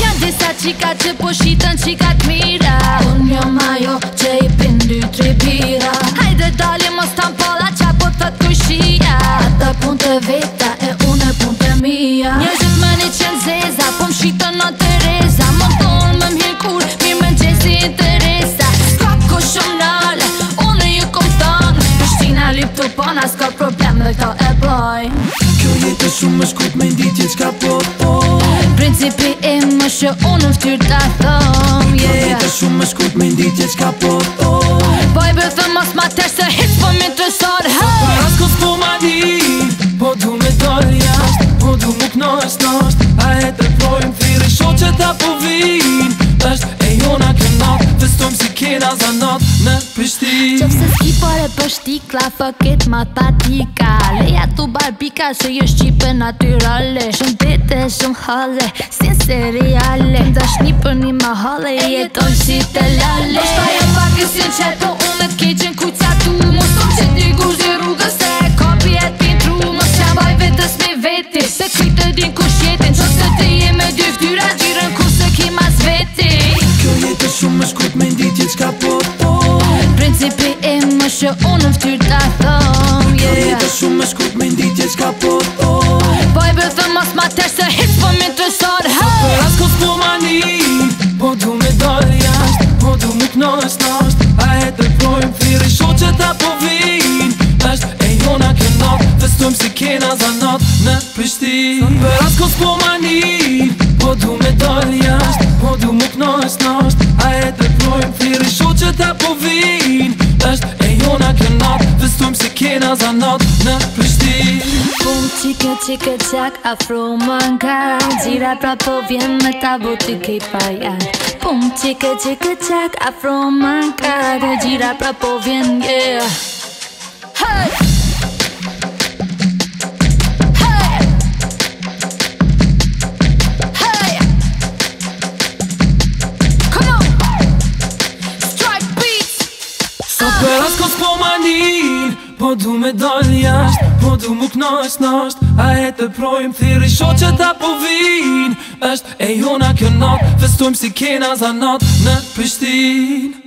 Janë disa qika që po shitan qika të mira Unë jo majo që i pindu tri pira Hajde dali mos tam pala qa po të të kushia Ata pun të veta e unë e pun të mija Një gjithë me një qenë zeza po më shitan në të reza Më të tonë me më hilkur mi më në gjesi në të reza Ska të shumë nale, unë e ju kom tanë Pështina shtina lip të pana, ska problem dhe ka e blajnë Ndite shumë më shkut me ndi që qka po të po Principi e më shë unë më shtyrë të thëm yeah. Ndite shumë më shkut me ndi që qka po të po i bërë thëmë mos ma po të shë hitë për me të sërë hey. Së për asë kësë po ma di Po du me dorë jashtë Po du më kënojës nështë A e të pojmë firë i shoqët apu në pështi Qëpë se s'ki për shtikla pështi Kla fëket ma ta t'i ka Leja t'u barbika Se jë jo shqipe naturale Shumë tete, shumë hale Sin se reale Dash një për një ma hale E jeton si të lale Nështë pa jo pak pakës jën që të ume që unë në fëtyr po të thëm Në yeah. ditë të shumë me shkut me ndi që qka po të oh. Baj bërë dhe mas ma tërë se hit për mi të sërë hey. për asë kësë po mani Po du me dojë dhe jashtë Po du me këno e së A e të pojmë firë sho që ta po vinë Nështë e jona kënë notë Dhe si kena zanat në pështi Së për asë kësë po mani Bum, cika, cika, ciak, manka Dzira pra powiem tabu, tyki paja Bum, cika, cika, ciak, manka Dzira pra powiem, yeah Hey! Teraz kospomanin, podumy do jaśni po du mu knas nasht A e të projmë thiri shoqet apo vin është e jona kjo nat Festojmë si kena zanat në pështin